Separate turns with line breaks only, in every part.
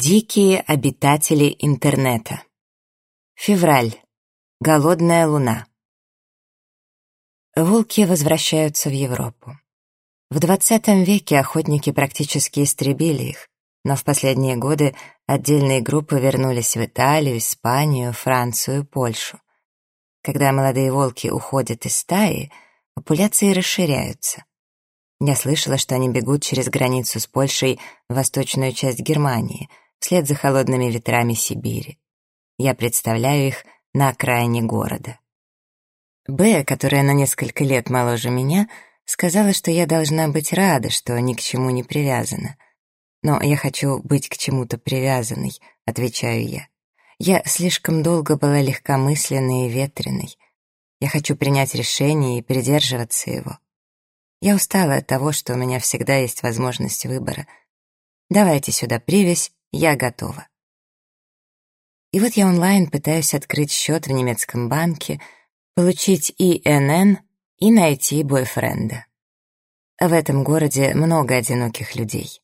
Дикие обитатели интернета. Февраль. Голодная луна. Волки возвращаются в Европу. В 20 веке охотники практически истребили их, но в последние годы отдельные группы вернулись в Италию, Испанию, Францию, Польшу. Когда молодые волки уходят из стаи, популяции расширяются. Я слышала, что они бегут через границу с Польшей в восточную часть Германии, вслед за холодными ветрами Сибири. Я представляю их на окраине города. Б, которая на несколько лет моложе меня, сказала, что я должна быть рада, что ни к чему не привязана. Но я хочу быть к чему-то привязанной, отвечаю я. Я слишком долго была легкомысленной и ветреной. Я хочу принять решение и придерживаться его. Я устала от того, что у меня всегда есть возможность выбора. Давайте сюда привязь, я готова. И вот я онлайн пытаюсь открыть счет в немецком банке, получить ИНН и найти бойфренда. В этом городе много одиноких людей.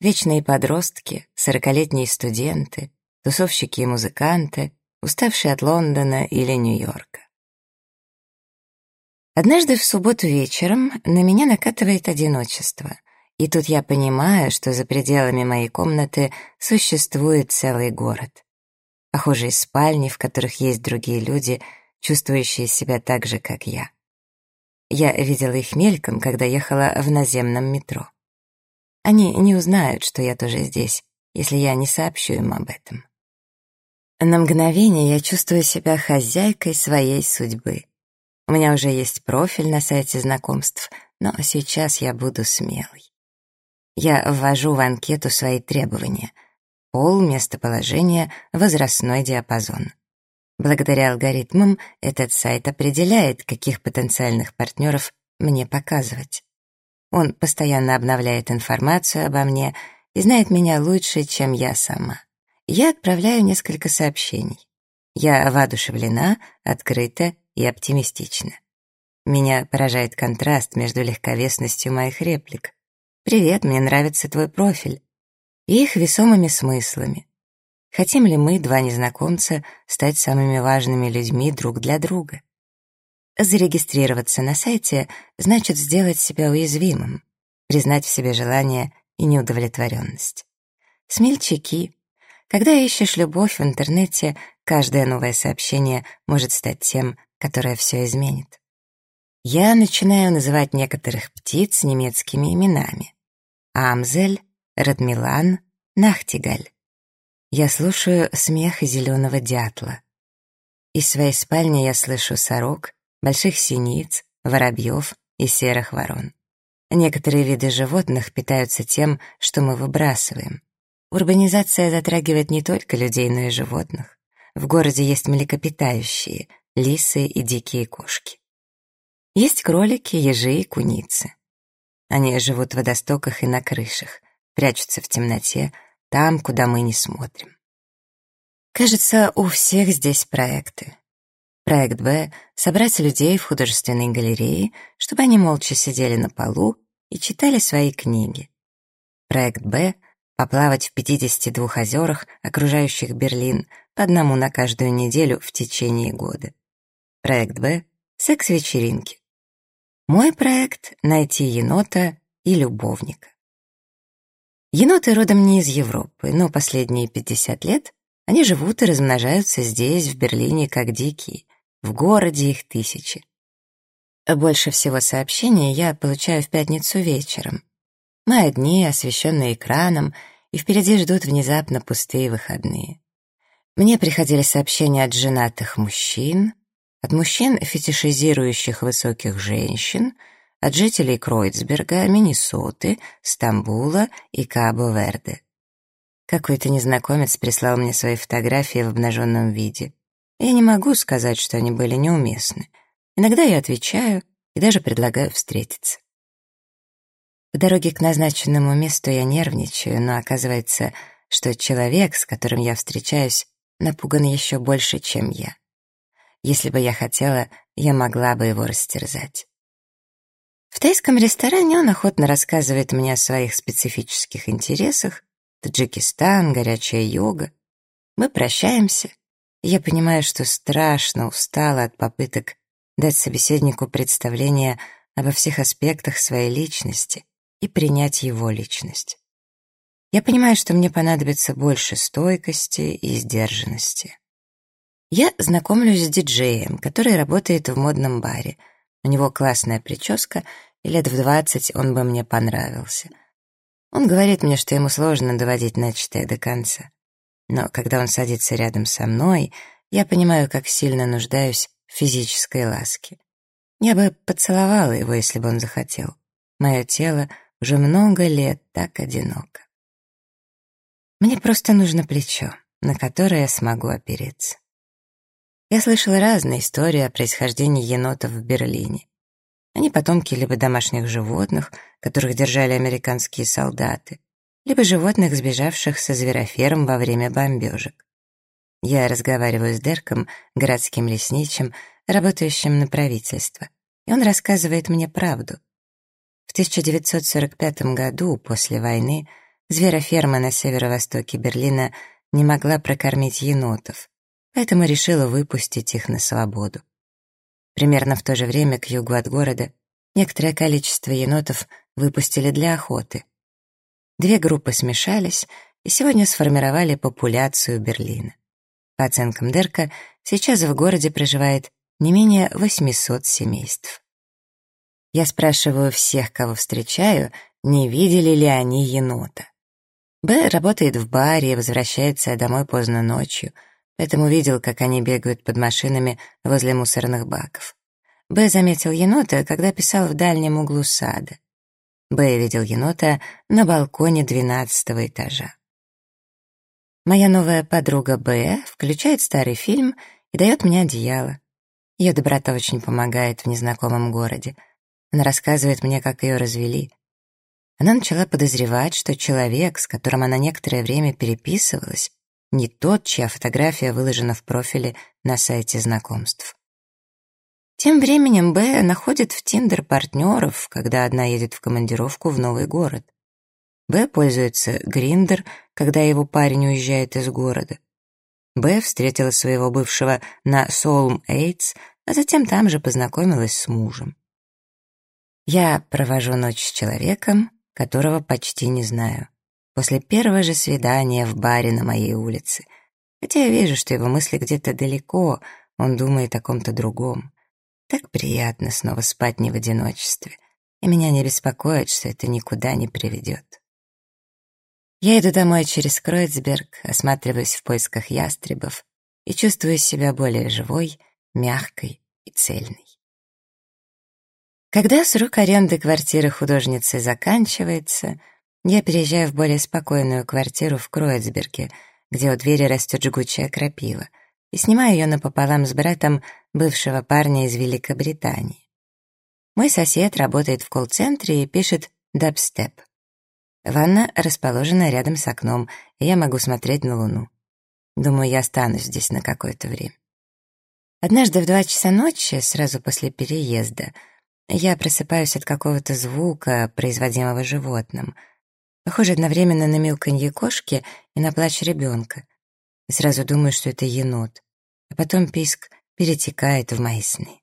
Вечные подростки, сорокалетние студенты, тусовщики и музыканты, уставшие от Лондона или Нью-Йорка. Однажды в субботу вечером на меня накатывает одиночество, и тут я понимаю, что за пределами моей комнаты существует целый город. Похожие спальни, в которых есть другие люди, чувствующие себя так же, как я. Я видела их мельком, когда ехала в наземном метро. Они не узнают, что я тоже здесь, если я не сообщу им об этом. На мгновение я чувствую себя хозяйкой своей судьбы — у меня уже есть профиль на сайте знакомств, но сейчас я буду смелой. Я ввожу в анкету свои требования. Пол, местоположение, возрастной диапазон. Благодаря алгоритмам этот сайт определяет, каких потенциальных партнеров мне показывать. Он постоянно обновляет информацию обо мне и знает меня лучше, чем я сама. Я отправляю несколько сообщений. Я воодушевлена, открыта и оптимистично. Меня поражает контраст между легковесностью моих реплик. «Привет, мне нравится твой профиль» и их весомыми смыслами. Хотим ли мы, два незнакомца, стать самыми важными людьми друг для друга? Зарегистрироваться на сайте значит сделать себя уязвимым, признать в себе желание и неудовлетворенность. Смельчаки. Когда ищешь любовь в интернете, каждое новое сообщение может стать тем, которая все изменит. Я начинаю называть некоторых птиц немецкими именами. Амзель, Радмилан, Нахтигаль. Я слушаю смех зеленого дятла. Из своей спальни я слышу сорок, больших синиц, воробьев и серых ворон. Некоторые виды животных питаются тем, что мы выбрасываем. Урбанизация затрагивает не только людей, но и животных. В городе есть млекопитающие — лисы и дикие кошки. Есть кролики, ежи и куницы. Они живут в водостоках и на крышах, прячутся в темноте, там, куда мы не смотрим. Кажется, у всех здесь проекты. Проект «Б» — собрать людей в художественной галерее, чтобы они молча сидели на полу и читали свои книги. Проект «Б» — поплавать в 52 озерах, окружающих Берлин, по одному на каждую неделю в течение года. Проект Б — секс-вечеринки. Мой проект — найти енота и любовника. Еноты родом не из Европы, но последние 50 лет они живут и размножаются здесь, в Берлине, как дикие. В городе их тысячи. Больше всего сообщений я получаю в пятницу вечером. Мы одни, освещенные экраном, и впереди ждут внезапно пустые выходные. Мне приходили сообщения от женатых мужчин, от мужчин, фетишизирующих высоких женщин, от жителей Кройцберга, Миннесоты, Стамбула и Кабо-Верде. Какой-то незнакомец прислал мне свои фотографии в обнаженном виде. Я не могу сказать, что они были неуместны. Иногда я отвечаю и даже предлагаю встретиться. По дороге к назначенному месту я нервничаю, но оказывается, что человек, с которым я встречаюсь, напуган еще больше, чем я. Если бы я хотела, я могла бы его растерзать. В тайском ресторане он охотно рассказывает мне о своих специфических интересах, Таджикистан, горячая йога. Мы прощаемся. Я понимаю, что страшно устала от попыток дать собеседнику представление обо всех аспектах своей личности и принять его личность. Я понимаю, что мне понадобится больше стойкости и сдержанности. Я знакомлюсь с диджеем, который работает в модном баре. У него классная прическа, и лет в двадцать он бы мне понравился. Он говорит мне, что ему сложно доводить начатое до конца. Но когда он садится рядом со мной, я понимаю, как сильно нуждаюсь в физической ласке. Я бы поцеловала его, если бы он захотел. Мое тело уже много лет так одиноко. Мне просто нужно плечо, на которое я смогу опереться. Я слышала разные истории о происхождении енотов в Берлине. Они потомки либо домашних животных, которых держали американские солдаты, либо животных, сбежавших со звероферм во время бомбежек. Я разговариваю с Дерком, городским лесничим, работающим на правительство, и он рассказывает мне правду. В 1945 году, после войны, Звероферма на северо-востоке Берлина не могла прокормить енотов, поэтому решила выпустить их на свободу. Примерно в то же время к югу от города некоторое количество енотов выпустили для охоты. Две группы смешались и сегодня сформировали популяцию Берлина. По оценкам Дерка, сейчас в городе проживает не менее 800 семейств. Я спрашиваю всех, кого встречаю, не видели ли они енота. Б работает в баре и возвращается домой поздно ночью, поэтому видел, как они бегают под машинами возле мусорных баков. Б заметил енота, когда писал в дальнем углу сада. Б видел енота на балконе двенадцатого этажа. Моя новая подруга Б включает старый фильм и дает мне одеяло. Ее доброта очень помогает в незнакомом городе. Она рассказывает мне, как ее развели. Она начала подозревать, что человек, с которым она некоторое время переписывалась, не тот, чья фотография выложена в профиле на сайте знакомств. Тем временем Б находит в Тиндер партнеров, когда одна едет в командировку в новый город. Б пользуется Гриндер, когда его парень уезжает из города. Б встретила своего бывшего на Солм Эйтс, а затем там же познакомилась с мужем. Я провожу ночь с человеком, которого почти не знаю. После первого же свидания в баре на моей улице. Хотя я вижу, что его мысли где-то далеко, он думает о ком-то другом. Так приятно снова спать не в одиночестве, и меня не беспокоит, что это никуда не приведет. Я иду домой через Кройцберг, осматриваюсь в поисках ястребов и чувствую себя более живой, мягкой и цельной. Когда срок аренды квартиры художницы заканчивается, я переезжаю в более спокойную квартиру в Кроицберге, где у двери растет жгучая крапива, и снимаю ее напополам с братом бывшего парня из Великобритании. Мой сосед работает в колл-центре и пишет дабстеп. Ванна расположена рядом с окном, и я могу смотреть на луну. Думаю, я останусь здесь на какое-то время. Однажды в два часа ночи, сразу после переезда, я просыпаюсь от какого-то звука, производимого животным. Похоже одновременно на мяуканье кошки и на плач ребенка. И сразу думаю, что это енот. А потом писк перетекает в мои сны.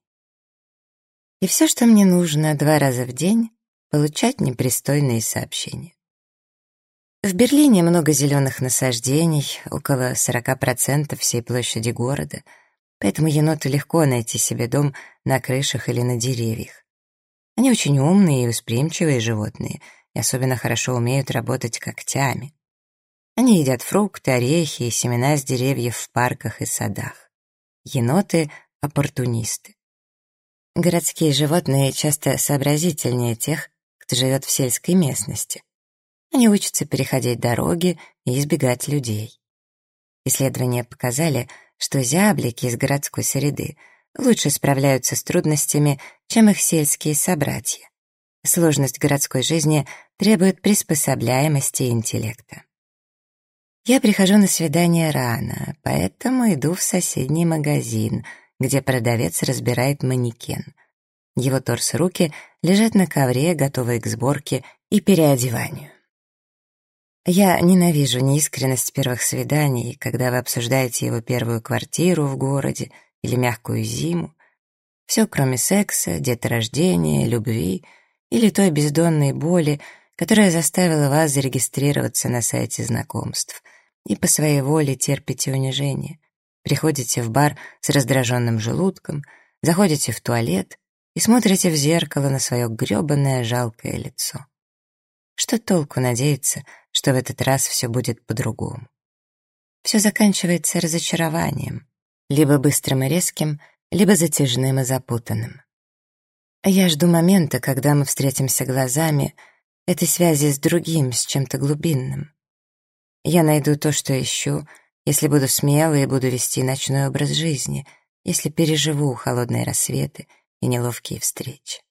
И все, что мне нужно два раза в день, получать непристойные сообщения. В Берлине много зеленых насаждений, около 40% всей площади города, поэтому еноту легко найти себе дом на крышах или на деревьях. Они очень умные и восприимчивые животные, особенно хорошо умеют работать когтями. Они едят фрукты, орехи и семена с деревьев в парках и садах. Еноты — оппортунисты. Городские животные часто сообразительнее тех, кто живет в сельской местности. Они учатся переходить дороги и избегать людей. Исследования показали, что зяблики из городской среды лучше справляются с трудностями, чем их сельские собратья. Сложность городской жизни требует приспособляемости интеллекта. Я прихожу на свидание рано, поэтому иду в соседний магазин, где продавец разбирает манекен. Его торс руки лежат на ковре, готовые к сборке и переодеванию. Я ненавижу неискренность первых свиданий, когда вы обсуждаете его первую квартиру в городе или мягкую зиму. Все, кроме секса, деторождения, любви или той бездонной боли, которая заставила вас зарегистрироваться на сайте знакомств и по своей воле терпите унижение. Приходите в бар с раздраженным желудком, заходите в туалет и смотрите в зеркало на свое гребанное жалкое лицо. Что толку надеяться, что в этот раз все будет по-другому? Все заканчивается разочарованием, либо быстрым и резким, либо затяжным и запутанным. Я жду момента, когда мы встретимся глазами, этой связи с другим, с чем-то глубинным. Я найду то, что ищу, если буду смела и буду вести ночной образ жизни, если переживу холодные рассветы и неловкие встречи.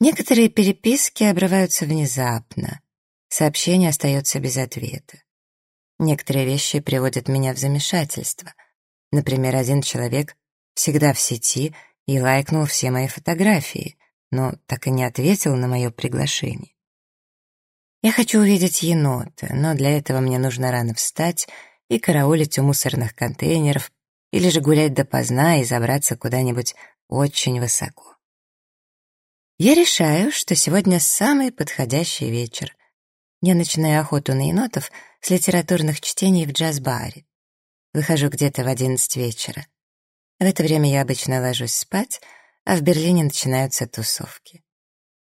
Некоторые переписки обрываются внезапно, сообщение остается без ответа. Некоторые вещи приводят меня в замешательство. Например, один человек всегда в сети и лайкнул все мои фотографии, но так и не ответил на мое приглашение. Я хочу увидеть енота, но для этого мне нужно рано встать и караулить у мусорных контейнеров или же гулять допоздна и забраться куда-нибудь очень высоко. Я решаю, что сегодня самый подходящий вечер. Я начинаю охоту на енотов с литературных чтений в джаз-баре. Выхожу где-то в одиннадцать вечера. В это время я обычно ложусь спать, а в Берлине начинаются тусовки.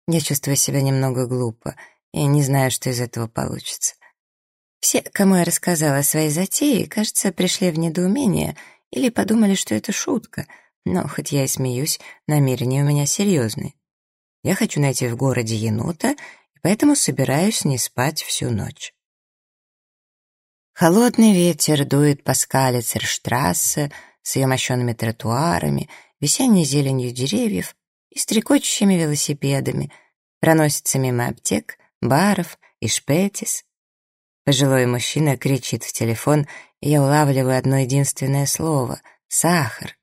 Я чувствую себя немного глупо и не знаю, что из этого получится. Все, кому я рассказала о своей затее, кажется, пришли в недоумение или подумали, что это шутка, но хоть я и смеюсь, намерения у меня серьезные. Я хочу найти в городе енота, и поэтому собираюсь не спать всю ночь. Холодный ветер дует по скале Церштрассе с ее мощенными тротуарами, весенней зеленью деревьев и стрекочущими велосипедами, проносится мимо аптек, баров и шпетис. Пожилой мужчина кричит в телефон, и я улавливаю одно единственное слово — сахар.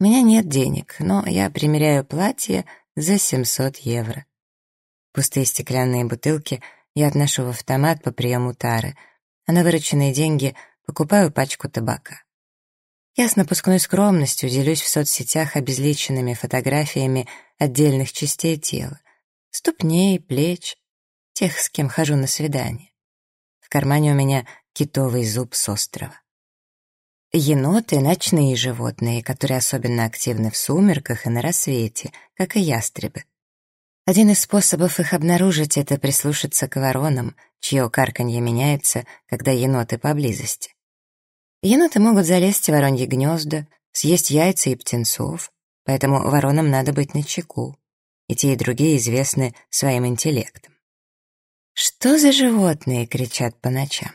У меня нет денег, но я примеряю платье — за 700 евро. Пустые стеклянные бутылки я отношу в автомат по приему тары, а на вырученные деньги покупаю пачку табака. Я с напускной скромностью делюсь в соцсетях обезличенными фотографиями отдельных частей тела, ступней, плеч, тех, с кем хожу на свидание. В кармане у меня китовый зуб с острова. Еноты — ночные животные, которые особенно активны в сумерках и на рассвете, как и ястребы. Один из способов их обнаружить — это прислушаться к воронам, чье карканье меняется, когда еноты поблизости. Еноты могут залезть в вороньи гнезда, съесть яйца и птенцов, поэтому воронам надо быть начеку. И те, и другие известны своим интеллектом. «Что за животные?» — кричат по ночам.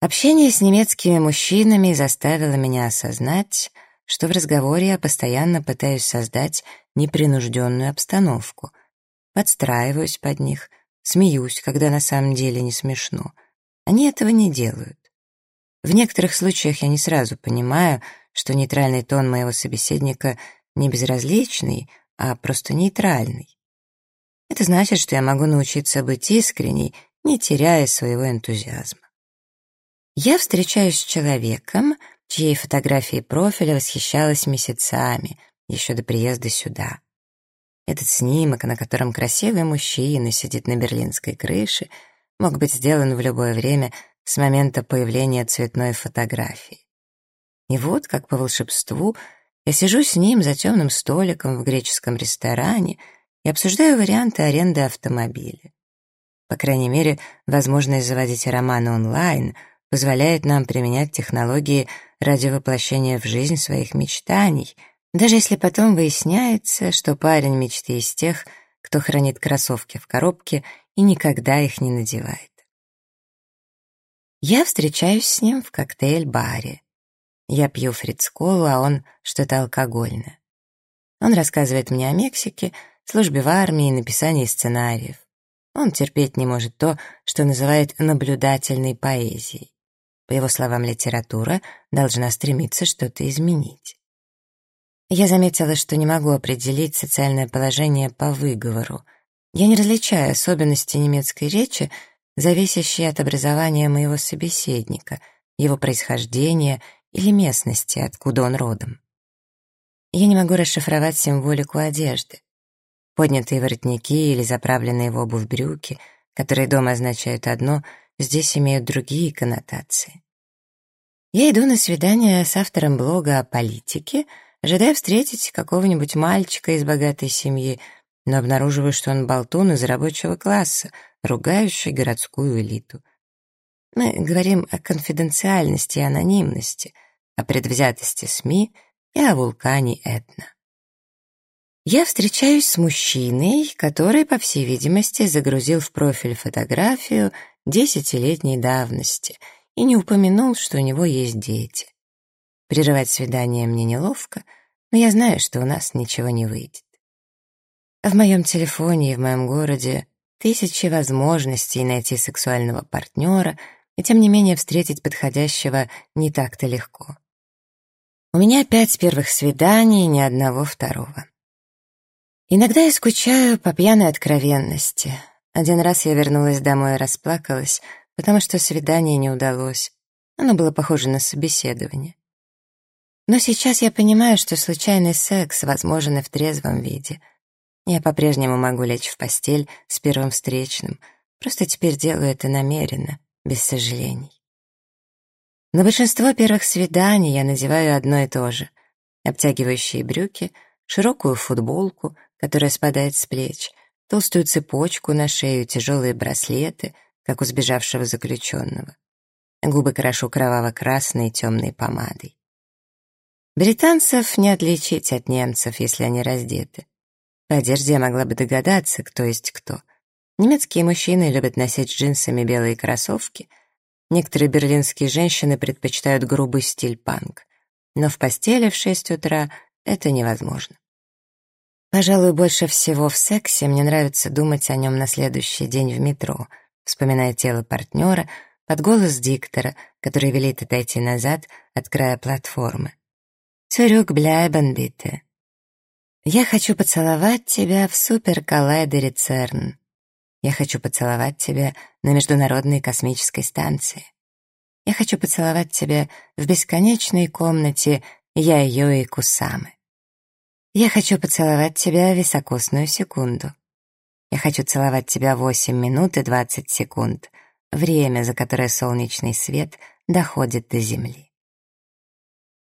Общение с немецкими мужчинами заставило меня осознать, что в разговоре я постоянно пытаюсь создать непринужденную обстановку, подстраиваюсь под них, смеюсь, когда на самом деле не смешно. Они этого не делают. В некоторых случаях я не сразу понимаю, что нейтральный тон моего собеседника не безразличный, а просто нейтральный. Это значит, что я могу научиться быть искренней, не теряя своего энтузиазма. Я встречаюсь с человеком, чьей фотографией профиля восхищалась месяцами, еще до приезда сюда. Этот снимок, на котором красивый мужчина сидит на берлинской крыше, мог быть сделан в любое время с момента появления цветной фотографии. И вот, как по волшебству, я сижу с ним за темным столиком в греческом ресторане и обсуждаю варианты аренды автомобиля. По крайней мере, возможность заводить романы онлайн — позволяет нам применять технологии ради воплощения в жизнь своих мечтаний, даже если потом выясняется, что парень мечты из тех, кто хранит кроссовки в коробке и никогда их не надевает. Я встречаюсь с ним в коктейль-баре. Я пью фрицколу, а он что-то алкогольное. Он рассказывает мне о Мексике, службе в армии и написании сценариев. Он терпеть не может то, что называет наблюдательной поэзией. По его словам, литература должна стремиться что-то изменить. Я заметила, что не могу определить социальное положение по выговору. Я не различаю особенности немецкой речи, зависящие от образования моего собеседника, его происхождения или местности, откуда он родом. Я не могу расшифровать символику одежды. Поднятые воротники или заправленные в обувь брюки, которые дома означают одно, здесь имеют другие коннотации. Я иду на свидание с автором блога о политике, ожидая встретить какого-нибудь мальчика из богатой семьи, но обнаруживаю, что он болтун из рабочего класса, ругающий городскую элиту. Мы говорим о конфиденциальности и анонимности, о предвзятости СМИ и о вулкане Этна. Я встречаюсь с мужчиной, который, по всей видимости, загрузил в профиль фотографию десятилетней давности и не упомянул, что у него есть дети. Прерывать свидание мне неловко, но я знаю, что у нас ничего не выйдет. В моем телефоне и в моем городе тысячи возможностей найти сексуального партнера, и тем не менее встретить подходящего не так-то легко. У меня пять первых свиданий, ни одного второго. Иногда я скучаю по пьяной откровенности. Один раз я вернулась домой и расплакалась, потому что свидание не удалось. Оно было похоже на собеседование. Но сейчас я понимаю, что случайный секс возможен и в трезвом виде — я по-прежнему могу лечь в постель с первым встречным, просто теперь делаю это намеренно, без сожалений. На большинство первых свиданий я надеваю одно и то же. Обтягивающие брюки, широкую футболку, которая спадает с плеч, толстую цепочку на шею, тяжелые браслеты, как у сбежавшего заключенного. Губы крашу кроваво-красной темной помадой. Британцев не отличить от немцев, если они раздеты. По одежде я могла бы догадаться, кто есть кто. Немецкие мужчины любят носить джинсами белые кроссовки. Некоторые берлинские женщины предпочитают грубый стиль панк. Но в постели в шесть утра это невозможно. Пожалуй, больше всего в сексе мне нравится думать о нем на следующий день в метро, вспоминая тело партнера под голос диктора, который велит отойти назад от края платформы. «Цюрюк bleiben bitte». Я хочу поцеловать тебя в суперколлайдере ЦЕРН. Я хочу поцеловать тебя на Международной космической станции. Я хочу поцеловать тебя в бесконечной комнате Яйо и Кусамы. Я хочу поцеловать тебя в високосную секунду. Я хочу целовать тебя 8 минут и 20 секунд, время, за которое солнечный свет доходит до Земли.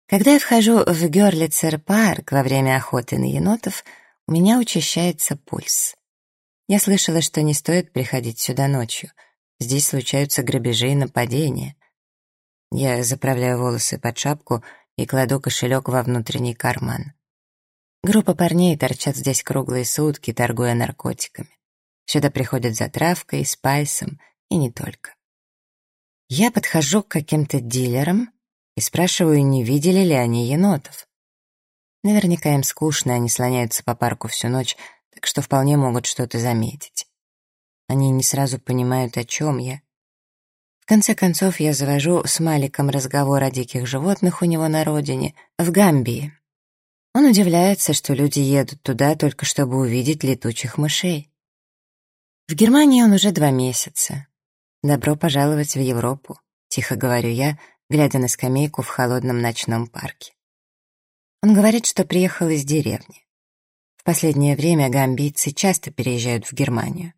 Когда я вхожу в Гёрлицер-парк во время охоты на енотов, у меня учащается пульс. Я слышала, что не стоит приходить сюда ночью. Здесь случаются грабежи и нападения. Я заправляю волосы под шапку и кладу кошелек во внутренний карман. Группа парней торчат здесь круглые сутки, торгуя наркотиками. Сюда приходят за травкой, спайсом и не только. Я подхожу к каким-то дилерам, и спрашиваю, не видели ли они енотов. Наверняка им скучно, они слоняются по парку всю ночь, так что вполне могут что-то заметить. Они не сразу понимают, о чем я. В конце концов, я завожу с Маликом разговор о диких животных у него на родине, в Гамбии. Он удивляется, что люди едут туда только чтобы увидеть летучих мышей. В Германии он уже два месяца. Добро пожаловать в Европу, тихо говорю я, глядя на скамейку в холодном ночном парке. Он говорит, что приехал из деревни. В последнее время гамбийцы часто переезжают в Германию.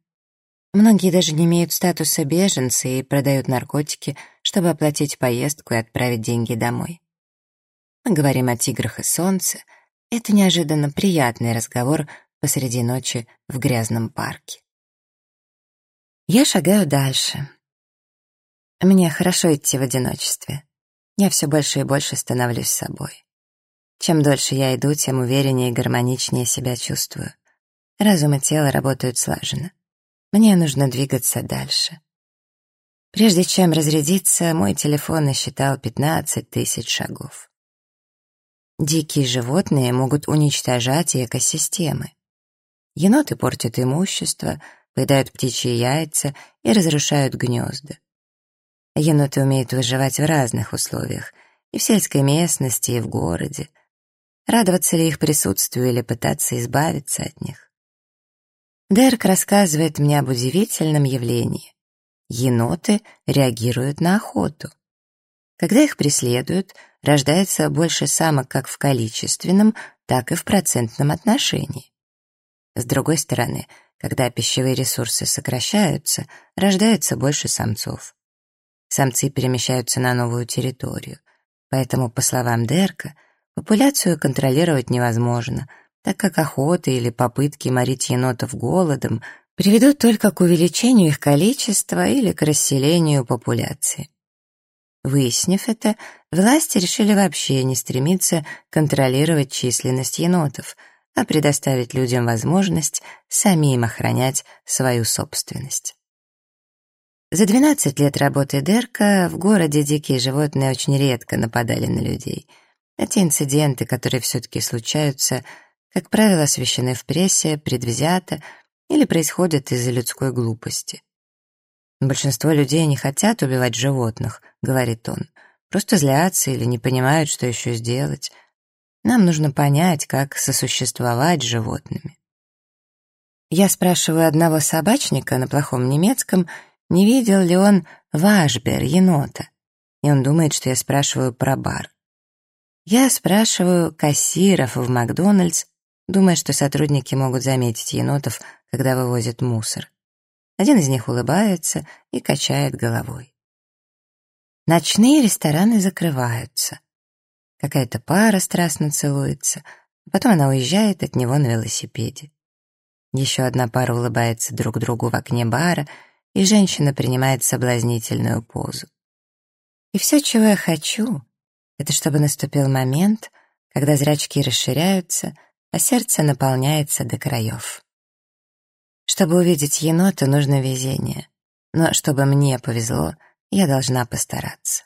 Многие даже не имеют статуса беженца и продают наркотики, чтобы оплатить поездку и отправить деньги домой. Мы говорим о тиграх и солнце. Это неожиданно приятный разговор посреди ночи в грязном парке. Я шагаю дальше. Мне хорошо идти в одиночестве. Я все больше и больше становлюсь собой. Чем дольше я иду, тем увереннее и гармоничнее себя чувствую. Разум и тело работают слаженно. Мне нужно двигаться дальше. Прежде чем разрядиться, мой телефон насчитал 15 тысяч шагов. Дикие животные могут уничтожать экосистемы. Еноты портят имущество, поедают птичьи яйца и разрушают гнезда. Еноты умеют выживать в разных условиях, и в сельской местности, и в городе. Радоваться ли их присутствию или пытаться избавиться от них? Дерк рассказывает мне об удивительном явлении. Еноты реагируют на охоту. Когда их преследуют, рождается больше самок как в количественном, так и в процентном отношении. С другой стороны, когда пищевые ресурсы сокращаются, рождается больше самцов. Самцы перемещаются на новую территорию. Поэтому, по словам Дерка, популяцию контролировать невозможно, так как охота или попытки морить енотов голодом приведут только к увеличению их количества или к расселению популяции. Выяснив это, власти решили вообще не стремиться контролировать численность енотов, а предоставить людям возможность самим охранять свою собственность. За 12 лет работы Дерка в городе дикие животные очень редко нападали на людей. А те инциденты, которые все-таки случаются, как правило, освещены в прессе, предвзято или происходят из-за людской глупости. «Большинство людей не хотят убивать животных», — говорит он, «просто злятся или не понимают, что еще сделать. Нам нужно понять, как сосуществовать с животными». Я спрашиваю одного собачника на плохом немецком — не видел ли он Вашбер, енота. И он думает, что я спрашиваю про бар. Я спрашиваю кассиров в Макдональдс, думая, что сотрудники могут заметить енотов, когда вывозят мусор. Один из них улыбается и качает головой. Ночные рестораны закрываются. Какая-то пара страстно целуется, а потом она уезжает от него на велосипеде. Еще одна пара улыбается друг другу в окне бара — и женщина принимает соблазнительную позу. И все, чего я хочу, это чтобы наступил момент, когда зрачки расширяются, а сердце наполняется до краев. Чтобы увидеть енота, нужно везение. Но чтобы мне повезло, я должна постараться.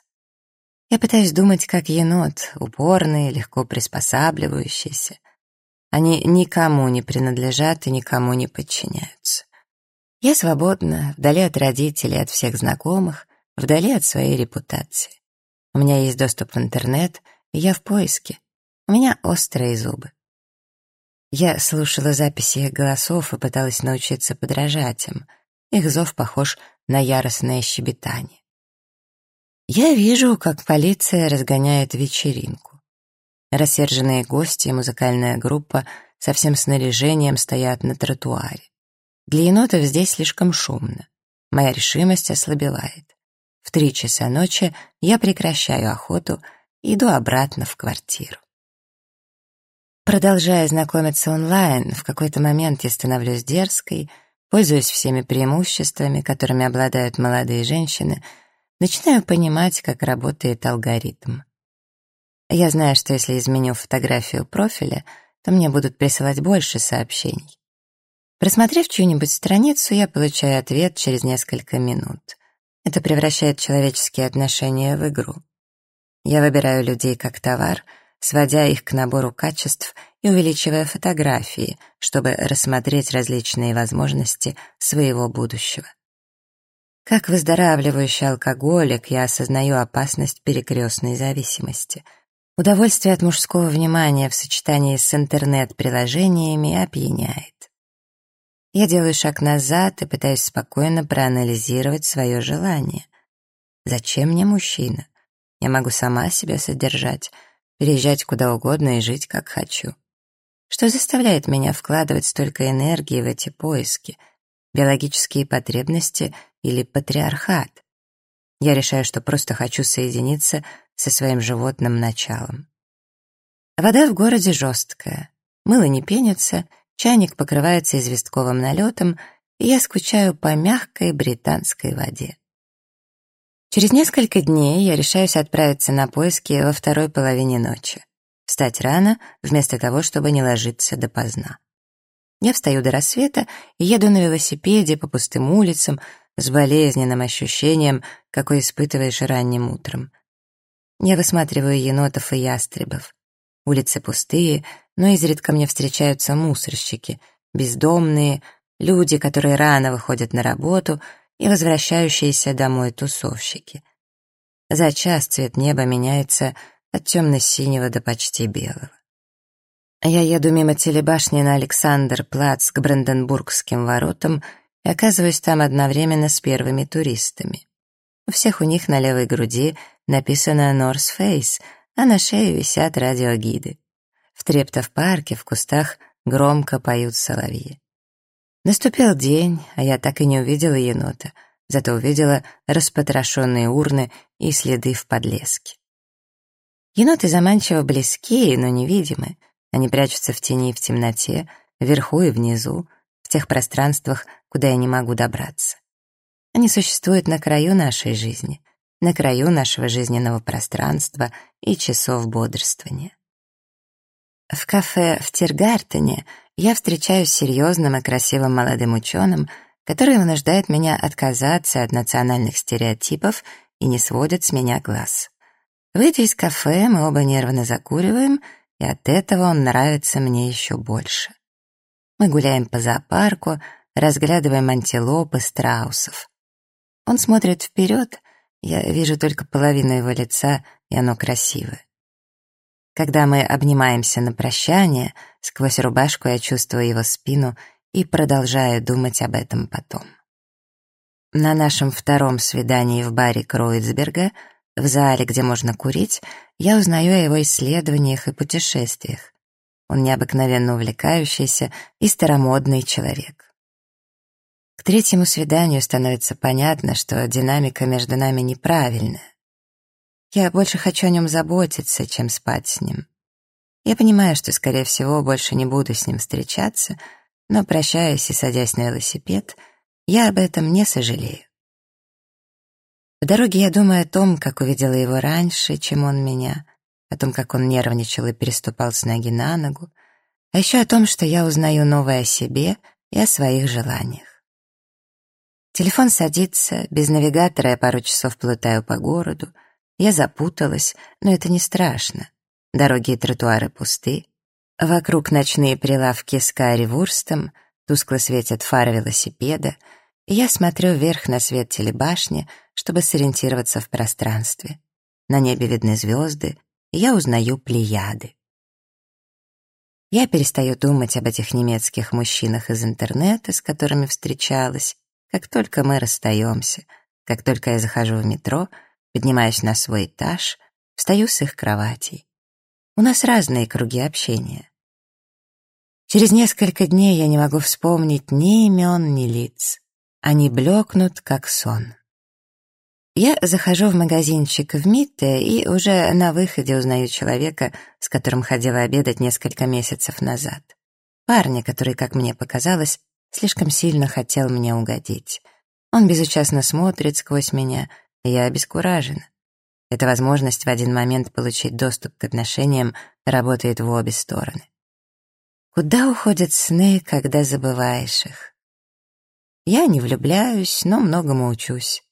Я пытаюсь думать как енот, упорный, легко приспосабливающийся. Они никому не принадлежат и никому не подчиняются. Я свободна, вдали от родителей, от всех знакомых, вдали от своей репутации. У меня есть доступ в интернет, и я в поиске. У меня острые зубы. Я слушала записи их голосов и пыталась научиться подражать им. Их зов похож на яростное щебетание. Я вижу, как полиция разгоняет вечеринку. Рассерженные гости и музыкальная группа со всем снаряжением стоят на тротуаре. Для енотов здесь слишком шумно. Моя решимость ослабевает. В три часа ночи я прекращаю охоту и иду обратно в квартиру. Продолжая знакомиться онлайн, в какой-то момент я становлюсь дерзкой, пользуюсь всеми преимуществами, которыми обладают молодые женщины, начинаю понимать, как работает алгоритм. Я знаю, что если изменю фотографию профиля, то мне будут присылать больше сообщений. Просмотрев чью-нибудь страницу, я получаю ответ через несколько минут. Это превращает человеческие отношения в игру. Я выбираю людей как товар, сводя их к набору качеств и увеличивая фотографии, чтобы рассмотреть различные возможности своего будущего. Как выздоравливающий алкоголик, я осознаю опасность перекрестной зависимости. Удовольствие от мужского внимания в сочетании с интернет-приложениями опьяняет. Я делаю шаг назад и пытаюсь спокойно проанализировать свое желание. Зачем мне мужчина? Я могу сама себя содержать, переезжать куда угодно и жить как хочу. Что заставляет меня вкладывать столько энергии в эти поиски? Биологические потребности или патриархат? Я решаю, что просто хочу соединиться со своим животным началом. Вода в городе жесткая, мыло не пенится — Чайник покрывается известковым налетом, и я скучаю по мягкой британской воде. Через несколько дней я решаюсь отправиться на поиски во второй половине ночи. Встать рано, вместо того, чтобы не ложиться допоздна. Я встаю до рассвета и еду на велосипеде по пустым улицам с болезненным ощущением, какой испытываешь ранним утром. Я высматриваю енотов и ястребов. Улицы пустые, но изредка мне встречаются мусорщики, бездомные, люди, которые рано выходят на работу и возвращающиеся домой тусовщики. За час цвет неба меняется от темно-синего до почти белого. Я еду мимо телебашни на Александр-Плац к Бранденбургским воротам и оказываюсь там одновременно с первыми туристами. У всех у них на левой груди написано «North Face», а на шее висят радиогиды. В Трептов-парке в кустах громко поют соловьи. Наступил день, а я так и не увидела енота, зато увидела распотрошенные урны и следы в подлеске. Еноты заманчиво близкие, но невидимы — они прячутся в тени и в темноте, вверху и внизу, в тех пространствах, куда я не могу добраться. Они существуют на краю нашей жизни, на краю нашего жизненного пространства и часов бодрствования. В кафе в Тиргартене я встречаюсь с серьезным и красивым молодым ученым, который вынуждает меня отказаться от национальных стереотипов и не сводит с меня глаз. Выйдя из кафе, мы оба нервно закуриваем — и от этого он нравится мне еще больше. Мы гуляем по зоопарку, разглядываем антилоп и страусов. Он смотрит вперед, я вижу только половину его лица, и оно красивое. Когда мы обнимаемся на прощание, сквозь рубашку я чувствую его спину и продолжаю думать об этом потом. На нашем втором свидании в баре Кроицберга в зале, где можно курить, я узнаю о его исследованиях и путешествиях. Он необыкновенно увлекающийся и старомодный человек. К третьему свиданию становится понятно, что динамика между нами неправильная. Я больше хочу о нем заботиться, чем спать с ним. Я понимаю, что, скорее всего, больше не буду с ним встречаться, но, прощаясь и садясь на велосипед, я об этом не сожалею. По дороге я думаю о том, как увидела его раньше, чем он меня, о том, как он нервничал и переступал с ноги на ногу, а еще о том, что я узнаю новое о себе и о своих желаниях. Телефон садится, без навигатора я пару часов плутаю по городу, я запуталась, но это не страшно. Дороги и тротуары пусты, вокруг ночные прилавки с карри-вурстом, тускло светят фары велосипеда — и я смотрю вверх на свет телебашни, чтобы сориентироваться в пространстве. На небе видны звезды, и я узнаю плеяды. Я перестаю думать об этих немецких мужчинах из интернета, с которыми встречалась, как только мы расстаемся, как только я захожу в метро, поднимаюсь на свой этаж, встаю с их кроватей. У нас разные круги общения. Через несколько дней я не могу вспомнить ни имен, ни лиц. Они блекнут, как сон. Я захожу в магазинчик в Митте и уже на выходе узнаю человека, с которым ходила обедать несколько месяцев назад. Парня, который, как мне показалось, слишком сильно хотел мне угодить. Он безучастно смотрит сквозь меня, я обескуражена. Эта возможность в один момент получить доступ к отношениям работает в обе стороны. Куда уходят сны, когда забываешь их? Я не влюбляюсь, но многому учусь.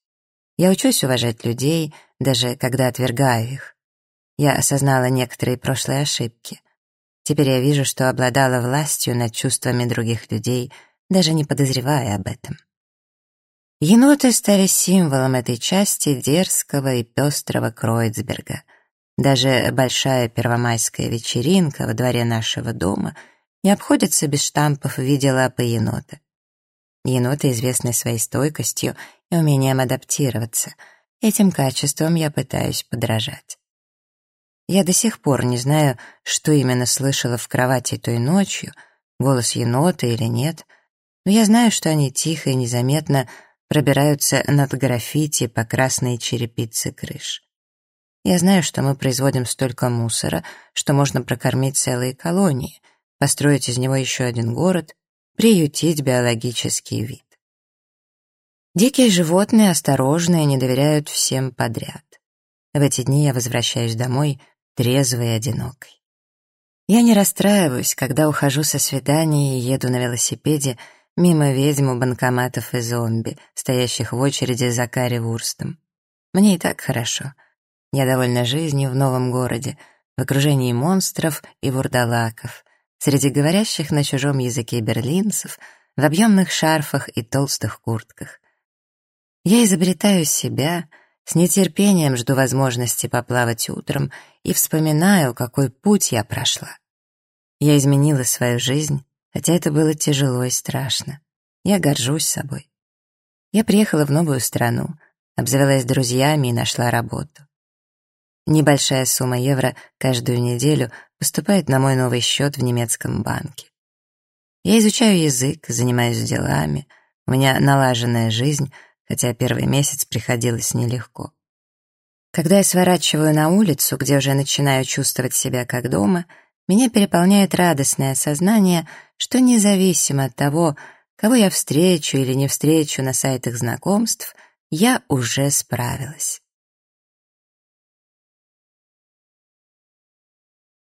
Я учусь уважать людей, даже когда отвергаю их. Я осознала некоторые прошлые ошибки. Теперь я вижу, что обладала властью над чувствами других людей, даже не подозревая об этом. Еноты стали символом этой части дерзкого и пестрого Кройцберга. Даже большая первомайская вечеринка во дворе нашего дома не обходится без штампов в виде лапы енота. Еноты известны своей стойкостью и умением адаптироваться. Этим качеством я пытаюсь подражать. Я до сих пор не знаю, что именно слышала в кровати той ночью, голос енота или нет, но я знаю, что они тихо и незаметно пробираются над граффити по красной черепице крыш. Я знаю, что мы производим столько мусора, что можно прокормить целые колонии, построить из него еще один город приютить биологический вид. Дикие животные осторожны и не доверяют всем подряд. В эти дни я возвращаюсь домой трезвой и одинокой. Я не расстраиваюсь, когда ухожу со свидания и еду на велосипеде мимо ведьм у банкоматов и зомби, стоящих в очереди за Карри Вурстом. Мне и так хорошо. Я довольна жизнью в новом городе, в окружении монстров и вурдалаков, среди говорящих на чужом языке берлинцев, в объемных шарфах и толстых куртках. Я изобретаю себя, с нетерпением жду возможности поплавать утром и вспоминаю, какой путь я прошла. Я изменила свою жизнь, хотя это было тяжело и страшно. Я горжусь собой. Я приехала в новую страну, обзавелась друзьями и нашла работу. Небольшая сумма евро каждую неделю поступает на мой новый счет в немецком банке. Я изучаю язык, занимаюсь делами, у меня налаженная жизнь, хотя первый месяц приходилось нелегко. Когда я сворачиваю на улицу, где уже начинаю чувствовать себя как дома, меня переполняет радостное осознание, что независимо от того, кого я встречу или не встречу на сайтах знакомств, я уже справилась.